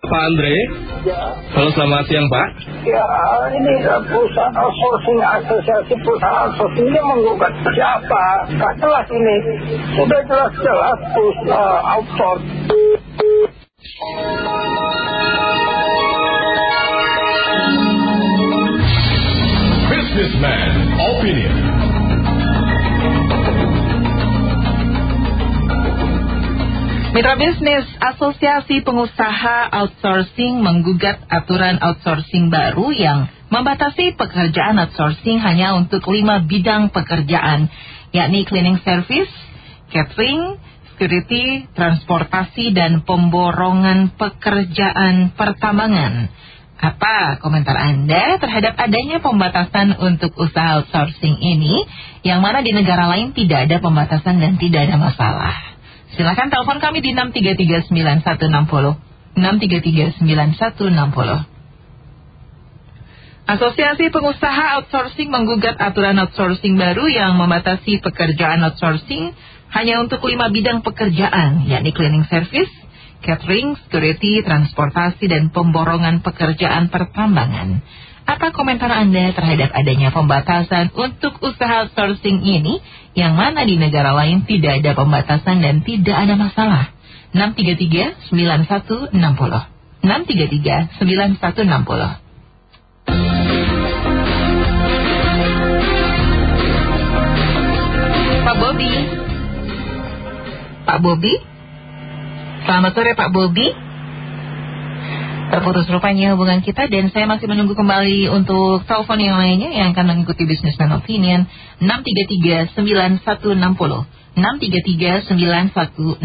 Pak Andre. Ya. Halo selamat siang Pak. Ya ini perusahaan outsourcing asosiasi perusahaan outsourcing ini menggugat siapa? Tak jelas ini. Sudah jelas-jelas perusahaan outsource. Businessman Opinion. Mitra bisnis Asosiasi Pengusaha Outsourcing menggugat aturan outsourcing baru yang membatasi pekerjaan outsourcing hanya untuk lima bidang pekerjaan, yakni cleaning service, catering, security, transportasi, dan pemborongan pekerjaan pertambangan. Apa komentar Anda terhadap adanya pembatasan untuk usaha outsourcing ini, yang mana di negara lain tidak ada pembatasan dan tidak ada masalah? Silakan telepon kami di 6339160. 6339160. Asosiasi Pengusaha Outsourcing menggugat aturan outsourcing baru yang membatasi pekerjaan outsourcing hanya untuk lima bidang pekerjaan, yakni cleaning service, catering, security, transportasi, dan pemborongan pekerjaan pertambangan. Apa komentar Anda terhadap adanya pembatasan untuk usaha outsourcing ini? Yang mana di negara lain tidak ada pembatasan dan tidak ada masalah? 633-9160 633-9160 Pak Bobi? Pak Bobi? Selamat sore Pak Bobi Terputus rupanya hubungan kita. Dan saya masih menunggu kembali untuk telepon yang lainnya yang akan mengikuti Businessman Opinion. 633-9160 633-9160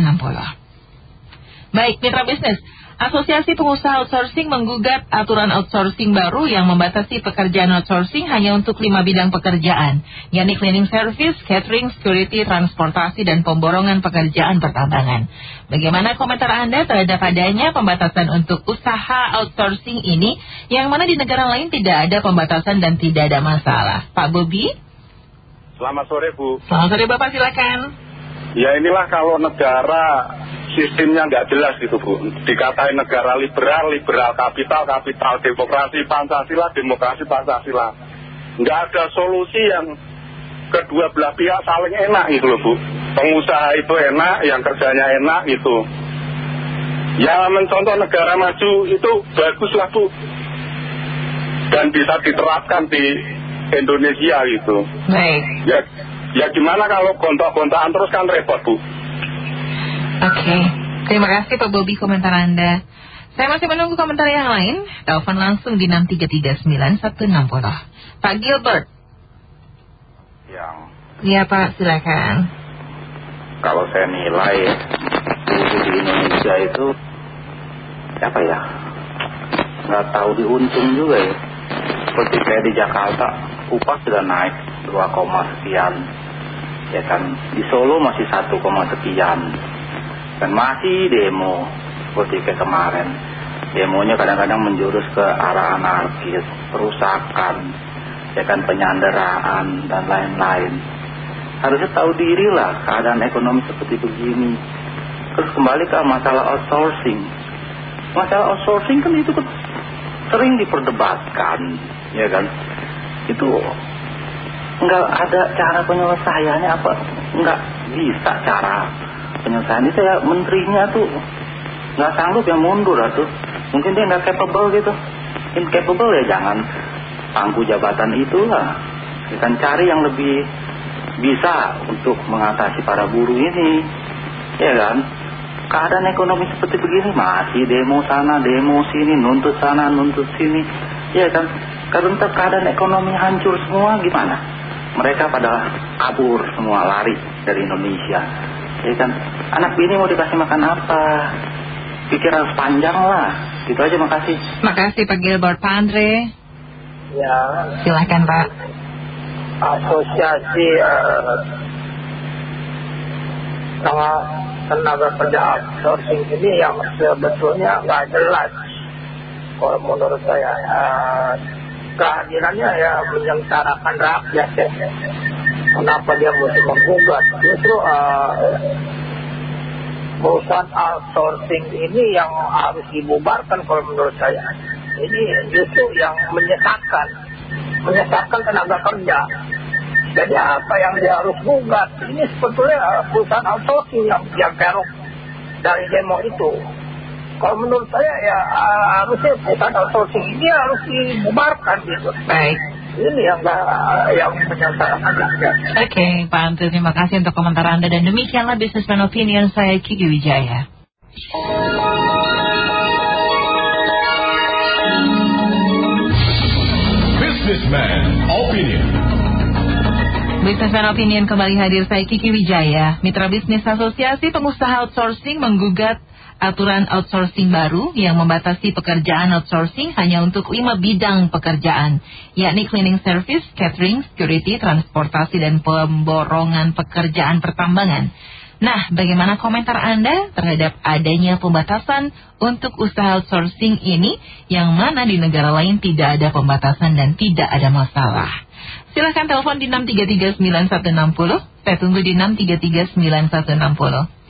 Baik, mitra bisnis Asosiasi Pengusaha Outsourcing menggugat aturan outsourcing baru yang membatasi pekerjaan outsourcing hanya untuk lima bidang pekerjaan, yakni cleaning service, catering, security, transportasi, dan pemborongan pekerjaan pertambangan. Bagaimana komentar Anda terhadap adanya pembatasan untuk usaha outsourcing ini, yang mana di negara lain tidak ada pembatasan dan tidak ada masalah? Pak Bobi? Selamat sore Bu. Selamat sore Bapak, silakan. Ya inilah kalau negara sistemnya nggak jelas gitu Bu. Dikatain negara liberal, liberal kapital, kapital demokrasi, Pancasila, demokrasi, Pancasila. Nggak ada solusi yang kedua belah pihak saling enak gitu loh Bu. Pengusaha itu enak, yang kerjanya enak gitu. Yang mencontoh negara maju itu bagus lah Bu. Dan bisa diterapkan di Indonesia gitu. Baik. Ya, ya gimana kalau gontok-gontakan terus kan repot Bu. Oke, terima kasih Pak Bobi komentar Anda. Saya masih menunggu komentar yang lain. Telepon langsung di 6339160. Pak Gilbert. Yang Iya Pak, silakan. kalau saya nilai buruh di Indonesia itu apa ya nggak tahu diuntung juga ya seperti kayak di Jakarta upah sudah naik 2, sekian ya kan di Solo masih 1, sekian. Dan masih demo seperti kayak kemarin. Demonya kadang-kadang menjurus ke arah anarkis perusakan ya kan penyanderaan dan lain-lain. Harusnya tahu diri lah keadaan ekonomi seperti begini. Terus kembali ke masalah outsourcing. Masalah outsourcing kan itu kan sering diperdebatkan ya kan? Itu nggak ada cara penyelesaiannya apa? Nggak bisa cara penyelesaian. Itu ya menterinya tuh nggak sanggup yang mundur tuh. Mungkin dia nggak capable gitu. Incapable ya jangan pangku jabatan itulah. Ya kan cari yang lebih bisa untuk mengatasi para buruh ini. Ya kan? Keadaan ekonomi seperti begini masih demo sana demo sini nuntut sana nuntut sini. Ya kan? Karena keadaan ekonomi hancur semua gimana mereka pada kabur semua lari dari Indonesia ya kan anak bini mau dikasih makan apa pikir harus panjang lah gitu aja makasih Makasih Pak Gilbert. Pak Andre, Ya, silakan Pak. asosiasi eh, sama tenaga kerja outsourcing ini yang sebetulnya nggak jelas. Kalau menurut saya, eh, kehadirannya ya menyengsarakan rakyat ya. Kenapa dia mesti menggugat? Justru eh, perusahaan outsourcing ini yang harus dibubarkan kalau menurut saya. Ini justru yang menyesatkan, menyesatkan tenaga kerja. Jadi apa yang dia harus gugat? Ini sebetulnya perusahaan outsourcing yang, yang kerok dari demo itu. Kalau menurut saya ya harusnya perusahaan outsourcing ini harus dibubarkan gitu. Baik. Ini yang yang menyesatkan Oke, okay, Pak Antu, terima kasih untuk komentar Anda dan demikianlah Businessman Opinion saya Kiki Wijaya. Businessman Opinion. Businessman Opinion kembali hadir saya Kiki Wijaya. Mitra Bisnis Asosiasi Pengusaha Outsourcing menggugat aturan outsourcing baru yang membatasi pekerjaan outsourcing hanya untuk lima bidang pekerjaan, yakni cleaning service, catering, security, transportasi, dan pemborongan pekerjaan pertambangan. Nah, bagaimana komentar Anda terhadap adanya pembatasan untuk usaha outsourcing ini yang mana di negara lain tidak ada pembatasan dan tidak ada masalah? Silahkan telepon di 6339160. Saya tunggu di 6339160.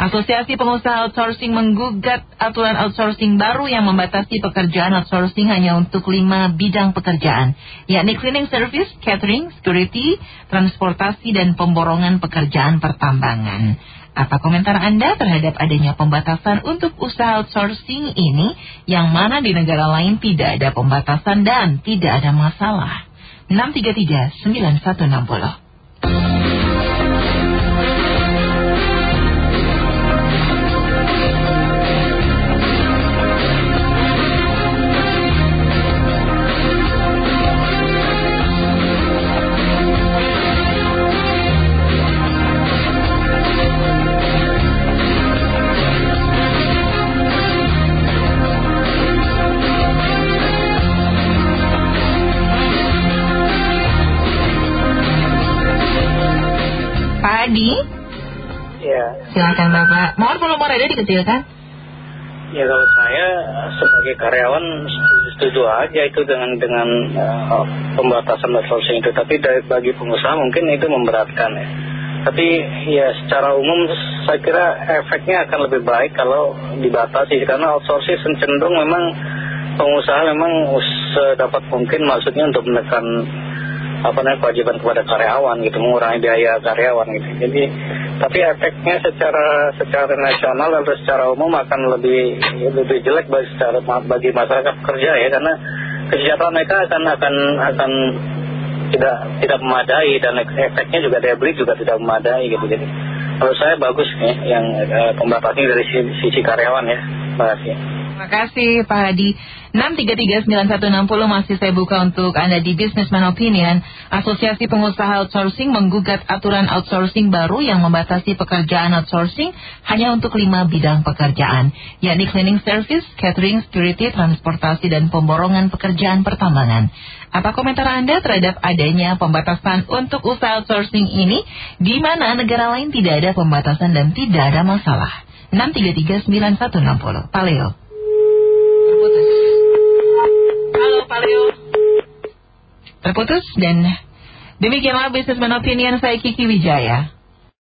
Asosiasi Pengusaha Outsourcing menggugat aturan outsourcing baru yang membatasi pekerjaan outsourcing hanya untuk lima bidang pekerjaan, yakni cleaning service, catering, security, transportasi, dan pemborongan pekerjaan pertambangan. Apa komentar Anda terhadap adanya pembatasan untuk usaha outsourcing ini yang mana di negara lain tidak ada pembatasan dan tidak ada masalah? 633 9160 Adi? Ya. Silakan Bapak. Mohon volume radio dikecilkan. Ya kalau saya sebagai karyawan setuju aja itu dengan dengan uh, pembatasan outsourcing itu. Tapi dari, bagi pengusaha mungkin itu memberatkan ya. Tapi ya secara umum saya kira efeknya akan lebih baik kalau dibatasi karena outsourcing cenderung memang pengusaha memang sedapat mungkin maksudnya untuk menekan apa namanya kewajiban kepada karyawan gitu mengurangi biaya karyawan gitu. Jadi tapi efeknya secara secara nasional atau secara umum akan lebih lebih jelek bagi secara bagi masyarakat kerja ya karena kesejahteraan mereka akan akan akan tidak tidak memadai dan efeknya juga daya beli juga tidak memadai gitu. Jadi menurut saya bagus nih yang eh, pembatasan dari sisi, sisi karyawan ya. Terima kasih Terima kasih Pak Hadi. 6339160 masih saya buka untuk Anda di Businessman Opinion. Asosiasi Pengusaha Outsourcing menggugat aturan outsourcing baru yang membatasi pekerjaan outsourcing hanya untuk lima bidang pekerjaan, yakni cleaning service, catering, security, transportasi, dan pemborongan pekerjaan pertambangan. Apa komentar Anda terhadap adanya pembatasan untuk usaha outsourcing ini, di mana negara lain tidak ada pembatasan dan tidak ada masalah? 6339160. Paleo. terputus dan demikianlah Businessman Opinion saya Kiki Wijaya.